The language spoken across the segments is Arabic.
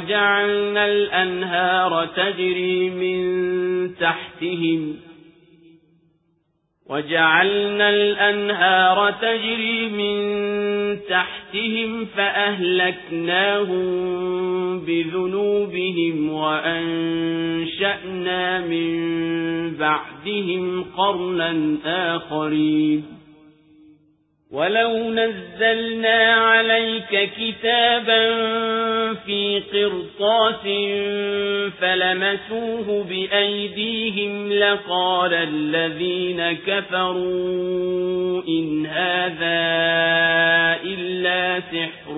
وجعلنا الأنهار تجري من تحتهم. وجعلنا الأنهار تجري من تحتهم فأهلكناهم بذنوبهم وأنشأنا من بعدهم قرنا آخرين. ولو نزلنا عليك كتابا في قرطاس فلمسوه بأيديهم لقال الذين كفروا إن هذا إلا سحر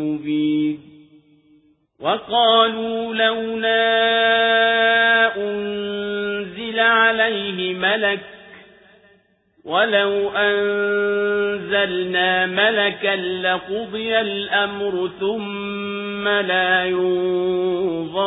مبين. وقالوا لولا أنزل عليه ملك ولو أنزلنا ملكا لقضي الأمر ثم لا ينظرون